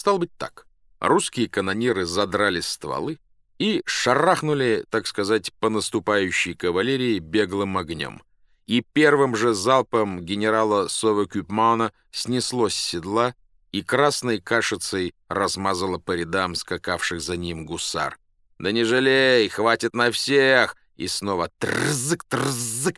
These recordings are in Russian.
Стал быть так. Русские канониры задрали стволы и шарахнули, так сказать, по наступающей кавалерии беглым огнем. И первым же залпом генерала Совекюпмана снесло с седла и красной кашицей размазало по рядам скакавших за ним гусар. «Да не жалей, хватит на всех!» И снова трзык-трзык,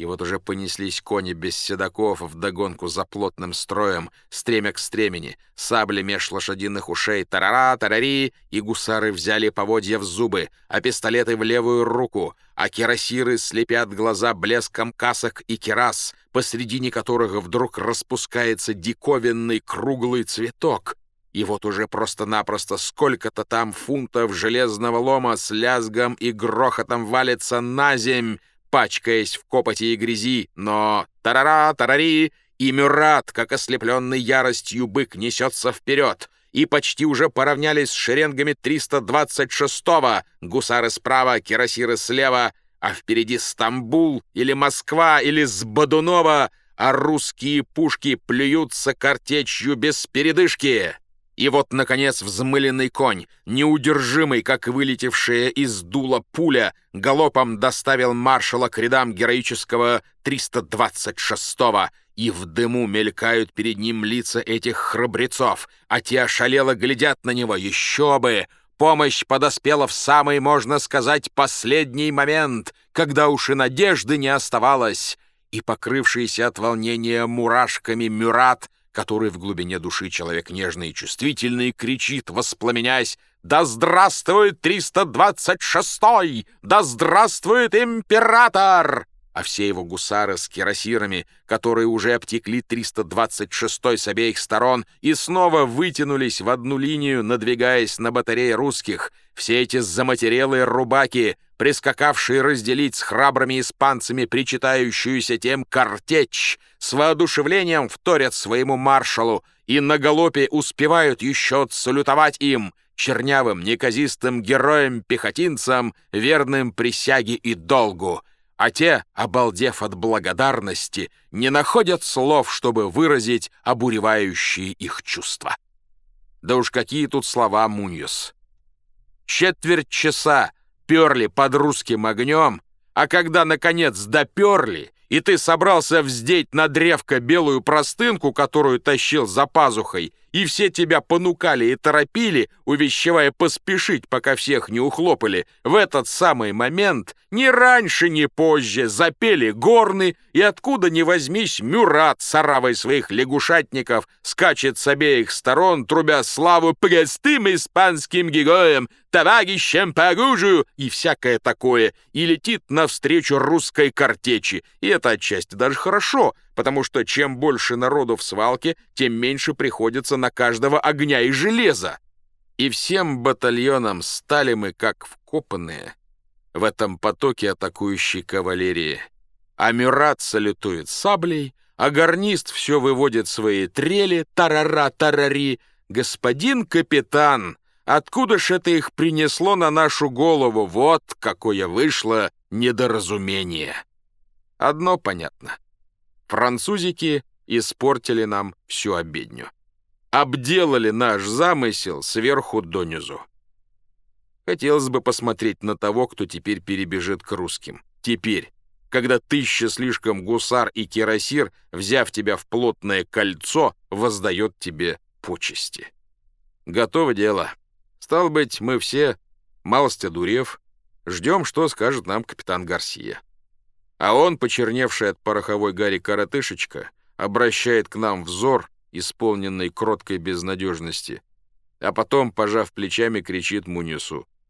и вот уже понеслись кони без седаков вдогонку за плотным строем, стремя к стремени, сабли меж лошадиных ушей, тарара, тарари, и гусары взяли поводья в зубы, а пистолеты в левую руку, а кирасиры слепят глаза блеском касок и керас, посредине которых вдруг распускается диковинный круглый цветок. И вот уже просто-напросто сколько-то там фунтов железного лома с лязгом и грохотом валится на земь, пачкаясь в копоти и грязи, но тарара, тарари, и Мюрат, как ослепленный яростью бык, несется вперед, и почти уже поравнялись с шеренгами 326-го, гусары справа, кирасиры слева, а впереди Стамбул или Москва или Сбодунова, а русские пушки плюются картечью без передышки. И вот, наконец, взмыленный конь, неудержимый, как вылетевшая из дула пуля, галопом доставил маршала к рядам героического 326-го, и в дыму мелькают перед ним лица этих храбрецов, а те ошалело глядят на него, еще бы! Помощь подоспела в самый, можно сказать, последний момент, когда уж и надежды не оставалось, и покрывшийся от волнения мурашками Мюрат — который в глубине души человек нежный и чувствительный, кричит, воспламенясь, «Да здравствует 326-й! Да здравствует император!» А все его гусары с кирасирами, которые уже обтекли 326-й с обеих сторон и снова вытянулись в одну линию, надвигаясь на батареи русских, все эти заматерелые рубаки, прискакавшие разделить с храбрыми испанцами причитающуюся тем картечь, с воодушевлением вторят своему маршалу и на галопе успевают еще салютовать им, чернявым, неказистым героям-пехотинцам, верным присяге и долгу, а те, обалдев от благодарности, не находят слов, чтобы выразить обуревающие их чувства. Да уж какие тут слова, Муньос. Четверть часа перли под русским огнем, а когда, наконец, доперли и ты собрался вздеть на древко белую простынку, которую тащил за пазухой, и все тебя понукали и торопили, увещевая поспешить, пока всех не ухлопали, в этот самый момент ни раньше, ни позже запели горны, и откуда ни возьмись Мюрат с оравой своих лягушатников скачет с обеих сторон, трубя славу простым испанским героям, товарищам по оружию и всякое такое, и летит навстречу русской картечи, и это отчасти даже хорошо, потому что чем больше народу в свалке, тем меньше приходится на каждого огня и железа. И всем батальонам стали мы как вкопанные в этом потоке атакующей кавалерии. А Мюрат салютует саблей, а гарнист все выводит свои трели, тарара-тарари. «Господин капитан, откуда ж это их принесло на нашу голову? Вот какое вышло недоразумение!» Одно понятно. Французики испортили нам всю обедню. Обделали наш замысел сверху донизу. Хотелось бы посмотреть на того, кто теперь перебежит к русским. Теперь, когда тысяча слишком гусар и кирасир, взяв тебя в плотное кольцо, воздает тебе почести. Готово дело. Стал быть, мы все, малость одурев, ждем, что скажет нам капитан Гарсия. А он, почерневший от пороховой гари коротышечка, обращает к нам взор, исполненный кроткой безнадежности, а потом, пожав плечами, кричит Мунису.